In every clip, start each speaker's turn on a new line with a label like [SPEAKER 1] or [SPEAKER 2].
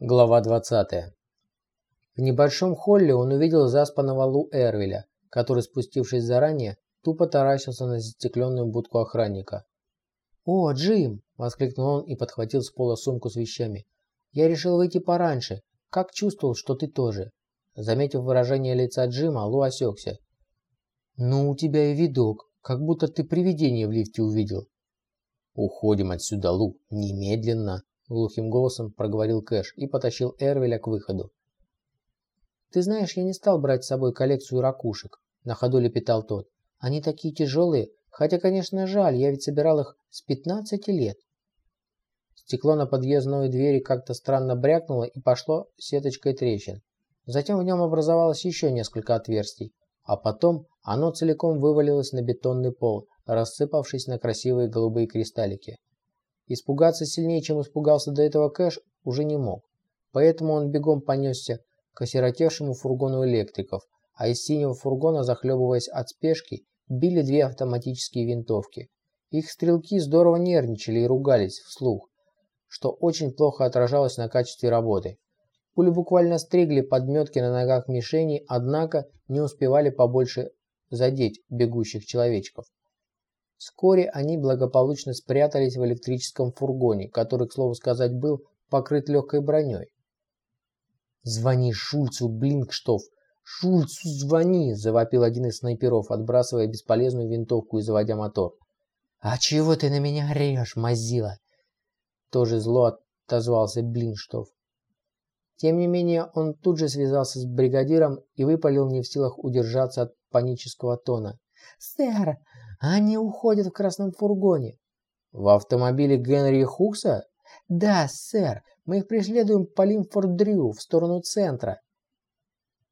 [SPEAKER 1] Глава 20. В небольшом холле он увидел заспанного Лу Эрвеля, который, спустившись заранее, тупо таращился на застекленную будку охранника. «О, Джим!» – воскликнул он и подхватил с пола сумку с вещами. «Я решил выйти пораньше. Как чувствовал, что ты тоже?» Заметив выражение лица Джима, Лу осекся. «Ну, у тебя и видок, как будто ты привидение в лифте увидел». «Уходим отсюда, Лу, немедленно!» Глухим голосом проговорил Кэш и потащил Эрвеля к выходу. «Ты знаешь, я не стал брать с собой коллекцию ракушек», – на ходу лепетал тот. «Они такие тяжелые, хотя, конечно, жаль, я ведь собирал их с 15 лет». Стекло на подъездной двери как-то странно брякнуло и пошло сеточкой трещин. Затем в нем образовалось еще несколько отверстий, а потом оно целиком вывалилось на бетонный пол, рассыпавшись на красивые голубые кристаллики. Испугаться сильнее, чем испугался до этого Кэш, уже не мог. Поэтому он бегом понесся к осиротевшему фургону электриков, а из синего фургона, захлебываясь от спешки, били две автоматические винтовки. Их стрелки здорово нервничали и ругались вслух, что очень плохо отражалось на качестве работы. Пули буквально стригли подметки на ногах мишени, однако не успевали побольше задеть бегущих человечков. Вскоре они благополучно спрятались в электрическом фургоне, который, к слову сказать, был покрыт легкой броней. «Звони Шульцу, Блинкштоф! Шульцу звони!» – завопил один из снайперов, отбрасывая бесполезную винтовку и заводя мотор. «А чего ты на меня орешь, мазила?» Тоже зло отозвался Блинштоф. Тем не менее, он тут же связался с бригадиром и выпалил не в силах удержаться от панического тона. «Сэр, они уходят в красном фургоне. В автомобиле Генри Хукса? Да, сэр. Мы их преследуем по Лимфорд-Дрю в сторону центра.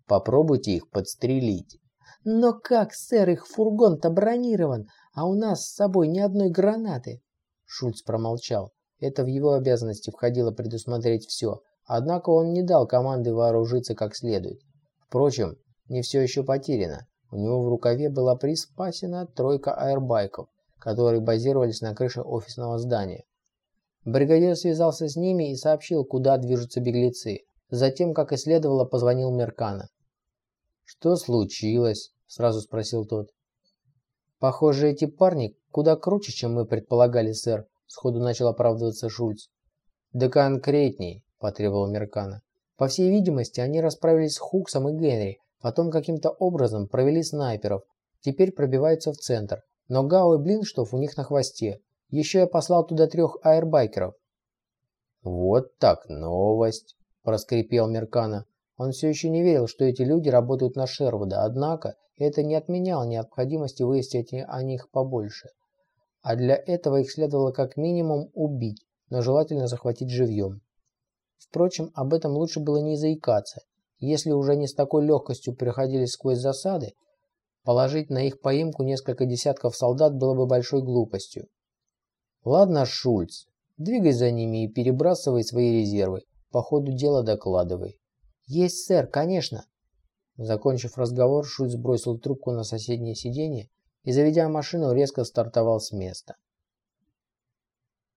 [SPEAKER 1] Попробуйте их подстрелить. Но как, сэр, их фургон-то бронирован, а у нас с собой ни одной гранаты. Шульц промолчал. Это в его обязанности входило предусмотреть все. Однако он не дал команды вооружиться как следует. Впрочем, не все еще потеряно. У него в рукаве была приспасена тройка аэрбайков, которые базировались на крыше офисного здания. Бригадир связался с ними и сообщил, куда движутся беглецы. Затем, как и следовало, позвонил Меркана. «Что случилось?» – сразу спросил тот. «Похоже, эти парни куда круче, чем мы предполагали, сэр», – сходу начал оправдываться Шульц. «Да конкретней», – потребовал Меркана. «По всей видимости, они расправились с Хуксом и Генри, Потом каким-то образом провели снайперов. Теперь пробиваются в центр. Но Гао и Блинштов у них на хвосте. Еще я послал туда трех аэрбайкеров. «Вот так новость!» – проскрипел Меркана. Он все еще не верил, что эти люди работают на Шервуда, однако это не отменяло необходимости выяснить о них побольше. А для этого их следовало как минимум убить, но желательно захватить живьем. Впрочем, об этом лучше было не заикаться. Если уже не с такой легкостью переходили сквозь засады, положить на их поимку несколько десятков солдат было бы большой глупостью. Ладно, Шульц, двигай за ними и перебрасывай свои резервы. По ходу дела докладывай. Есть, сэр, конечно. Закончив разговор, Шульц бросил трубку на соседнее сиденье и, заведя машину, резко стартовал с места.